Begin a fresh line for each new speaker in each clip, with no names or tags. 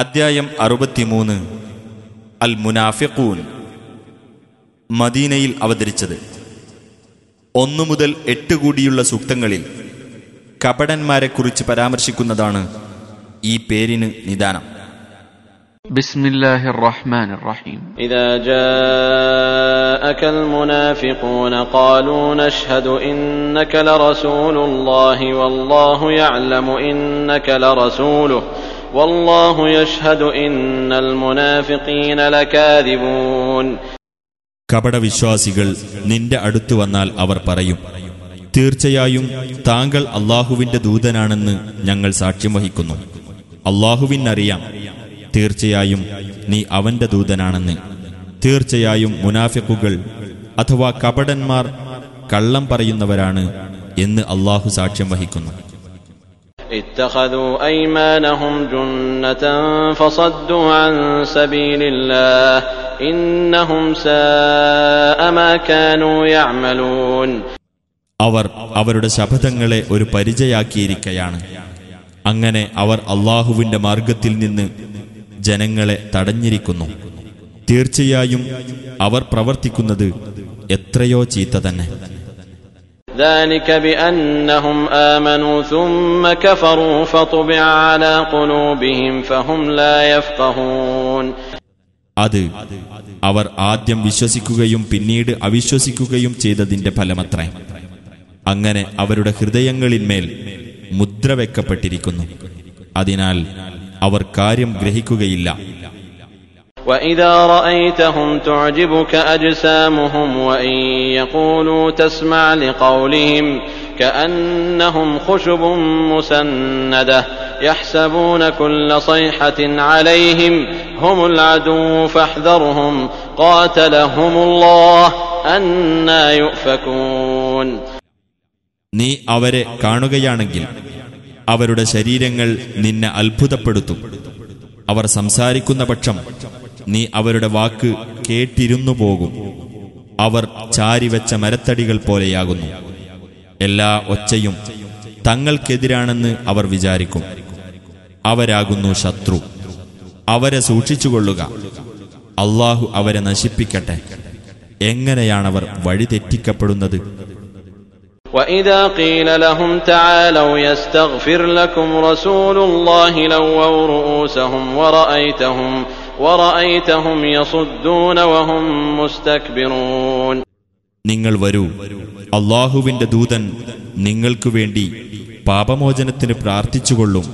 അധ്യായം അറുപത്തിമൂന്ന് അൽ മുനാഫിഖൂൻ മദീനയിൽ അവതരിച്ചത് ഒന്നു മുതൽ എട്ട് കൂടിയുള്ള സൂക്തങ്ങളിൽ കപടന്മാരെക്കുറിച്ച് പരാമർശിക്കുന്നതാണ് ഈ പേരിന്
നിദാനം بسم والله يشهد ان المنافقين لكاذبون
കപട വിശ്വാസികൾ നിന്റെ അടുത്തു വന്നാൽ അവർ പറയും തീർച്ചയായും താങ്കൾ അള്ളാഹുവിന്റെ ദൂതനാണെന്ന് ഞങ്ങൾ സാക്ഷ്യം വഹിക്കുന്നു അള്ളാഹുവിനറിയാം തീർച്ചയായും നീ അവന്റെ ദൂതനാണെന്ന് തീർച്ചയായും മുനാഫിക്കുകൾ അഥവാ കപടന്മാർ കള്ളം പറയുന്നവരാണ് എന്ന് അള്ളാഹു സാക്ഷ്യം വഹിക്കുന്നു
اتخذوا ايمانهم جنه فصدوا عن سبيل الله انهم ساء ما كانوا يعملون
അവർ അവരുടെ ശപഥങ്ങളെ ഒരു പരിചയാക്കിയിരിക്കയാണ് അങ്ങനെ അവർ അള്ളാഹുവിൻ്റെ മാർഗത്തിൽ നിന്ന് ജനങ്ങളെ തടഞ്ഞിരിക്കുന്നു തീർച്ചയായും അവർ പ്രവർത്തിക്കുന്നത് എത്രയോ ചീത്ത തന്നെ
ذلك بأنهم آمنوا ثم كفروا فطبع على قلوبهم فهم لا يفقهون
അത് അവർ ആദ്യം വിശ്വസിക്കുകയും പിന്നീട് അവിശ്വസിക്കുകയും ചെയ്തതിന്റെ ഫലമത്രേ അങ്ങനെ അവരുടെ ഹൃദയങ്ങളിന്മേൽ മുദ്ര വെക്കപ്പെട്ടിരിക്കുന്നു അതിനാൽ അവർ കാര്യം ഗ്രഹിക്കുകയില്ല
واذا رايتهم تعجبك اجسامهم وان يقولوا تسمع لقولهم كانهم خشب مسنده يحسبون كل صيحه عليهم هم العدو فاحذرهم قاتلهم الله انا يؤفكون
നീ അവരെ കാണുകയാണെങ്കിൽ അവരുടെ ശരീരങ്ങൾ നിന്നെ അത്ഭുതപ്പെടുത്തും അവർ സംസാരിക്കുന്ന പക്ഷം നീ അവരുടെ വാക്ക് കേട്ടിരുന്നു പോകും അവർ ചാരിവെച്ച മരത്തടികൾ പോലെയാകുന്നു എല്ലാ ഒച്ചയും തങ്ങൾക്കെതിരാണെന്ന് അവർ വിചാരിക്കും അവരാകുന്നു ശത്രു അവരെ സൂക്ഷിച്ചുകൊള്ളുക അള്ളാഹു അവരെ നശിപ്പിക്കട്ടെ എങ്ങനെയാണവർ വഴിതെറ്റിക്കപ്പെടുന്നത് وإذا നിങ്ങൾ വരൂ അള്ളാഹുവിന്റെ ദൂതൻ നിങ്ങൾക്കു വേണ്ടി പാപമോചനത്തിന് പ്രാർത്ഥിച്ചുകൊള്ളും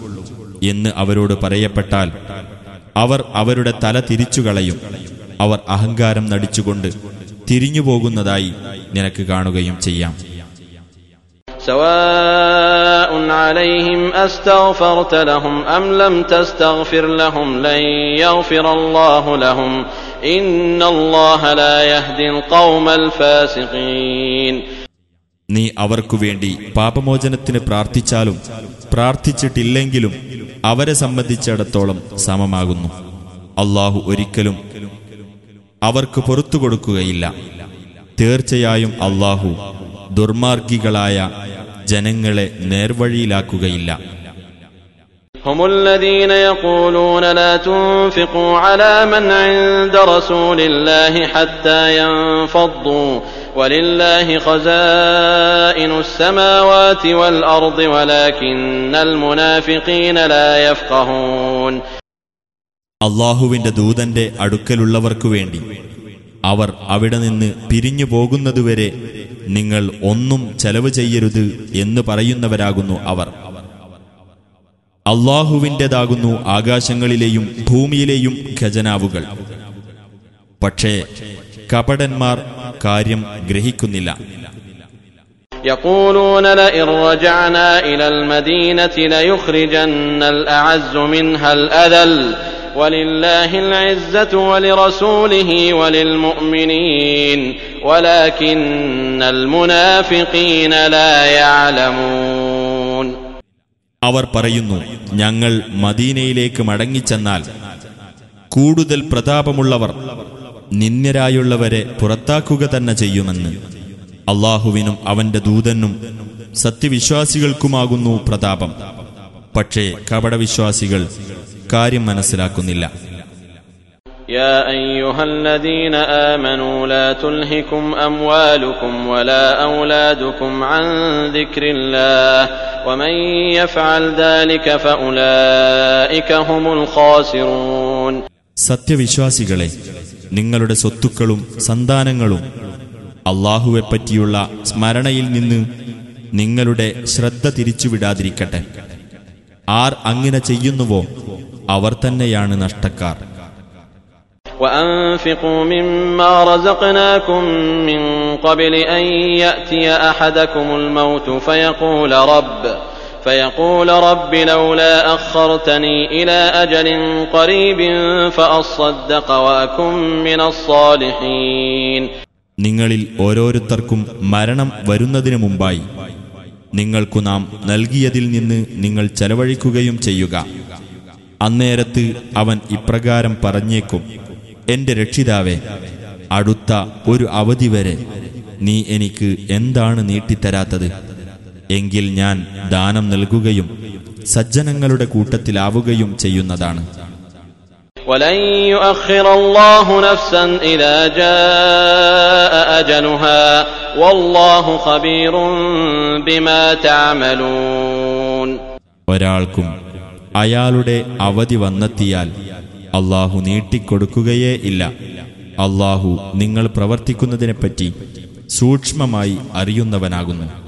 എന്ന് അവരോട് പറയപ്പെട്ടാൽ അവർ അവരുടെ തല തിരിച്ചുകളയും അവർ അഹങ്കാരം നടിച്ചുകൊണ്ട് തിരിഞ്ഞുപോകുന്നതായി നിനക്ക് കാണുകയും ചെയ്യാം
عليهم أستغفرت لهم أم لم تستغفر لهم لن يغفر الله لهم إن الله لا يهدي القوم الفاسقين
നീ അവർക്കു വേണ്ടി പാപമോചനത്തിന് പ്രാർത്ഥിച്ചാലും പ്രാർത്ഥിച്ചിട്ടില്ലെങ്കിലും അവരെ സംബന്ധിച്ചിടത്തോളം സമമാകുന്നു അള്ളാഹു ഒരിക്കലും അവർക്ക് പുറത്തു കൊടുക്കുകയില്ല തീർച്ചയായും അള്ളാഹു ദുർമാർഗികളായ ജനങ്ങളെ നേർവഴിയിലാക്കുകയില്ല
هم الذين يقولون لا تنفقوا على من عند رسول الله حتى ينفضوا ولله خزائن السماوات والأرض ولكن المنافقين لا يفقهون
അള്ളാഹുവിന്റെ ദൂതന്റെ അടുക്കലുള്ളവർക്കു വേണ്ടി അവർ അവിടെ നിന്ന് പിരിഞ്ഞു പോകുന്നതുവരെ നിങ്ങൾ ഒന്നും ചെലവ് ചെയ്യരുത് എന്ന് പറയുന്നവരാകുന്നു അവർ അള്ളാഹുവിൻ്റെതാകുന്നു ആകാശങ്ങളിലെയും ഭൂമിയിലെയും ഖജനാവുകൾ പക്ഷേ കപടന്മാർ കാര്യം ഗ്രഹിക്കുന്നില്ല
يقولون ولله العزة ولرسوله وللمؤمنين
അവർ പറയുന്നു ഞങ്ങൾ മദീനയിലേക്ക് മടങ്ങിച്ചെന്നാൽ കൂടുതൽ പ്രതാപമുള്ളവർ നിന്ദ്യരായുള്ളവരെ പുറത്താക്കുക തന്നെ ചെയ്യുമെന്ന് അള്ളാഹുവിനും അവന്റെ ദൂതനും സത്യവിശ്വാസികൾക്കുമാകുന്നു പ്രതാപം പക്ഷേ കപടവിശ്വാസികൾ കാര്യം മനസ്സിലാക്കുന്നില്ല
يا ايها الذين امنوا لا تلهكم اموالكم ولا اولادكم عن ذكر الله ومن يفعل ذلك فاولئك هم الخاسرون
സത്യവിശ്വാസികളെ നിങ്ങളുടെ സ്വത്തുക്കളും സന്താനങ്ങളും പറ്റിയുള്ള സ്മരണയിൽ നിന്ന് നിങ്ങളുടെ ശ്രദ്ധ തിരിച്ചുവിടാതിരിക്കട്ടെ ആർ അങ്ങനെ ചെയ്യുന്നുവോ അവർ തന്നെയാണ് നഷ്ടക്കാർ
وأنفقوا مما رزقناكم من قبل أن يأتي أحدكم الموت فيقول رب فيقول رب لولا أخرتني إلى أجل قريب فأصدق وأكن من الصالحين
നിങ്ങളിൽ ഓരോരുത്തർക്കും മരണം വരുന്നതിനു മുമ്പായി നിങ്ങൾക്കു നാം നൽകിയതിൽ നിന്ന് നിങ്ങൾ ചെലവഴിക്കുകയും ചെയ്യുക അന്നേരത്ത് അവൻ ഇപ്രകാരം പറഞ്ഞേക്കും എന്റെ രക്ഷിതാവെ അടുത്ത ഒരു അവധി വരെ നീ എനിക്ക് എന്താണ് നീട്ടിത്തരാത്തത് എങ്കിൽ ഞാൻ ദാനം നൽകുകയും സജ്ജനങ്ങളുടെ കൂട്ടത്തിലാവുകയും ചെയ്യുന്നതാണ് ഒരാൾക്കും അയാളുടെ അവധി വന്നെത്തിയാൽ അള്ളാഹു നീട്ടിക്കൊടുക്കുകയേ ഇല്ല അള്ളാഹു നിങ്ങൾ പ്രവർത്തിക്കുന്നതിനെപ്പറ്റി സൂക്ഷ്മമായി അറിയുന്നവനാകുന്നു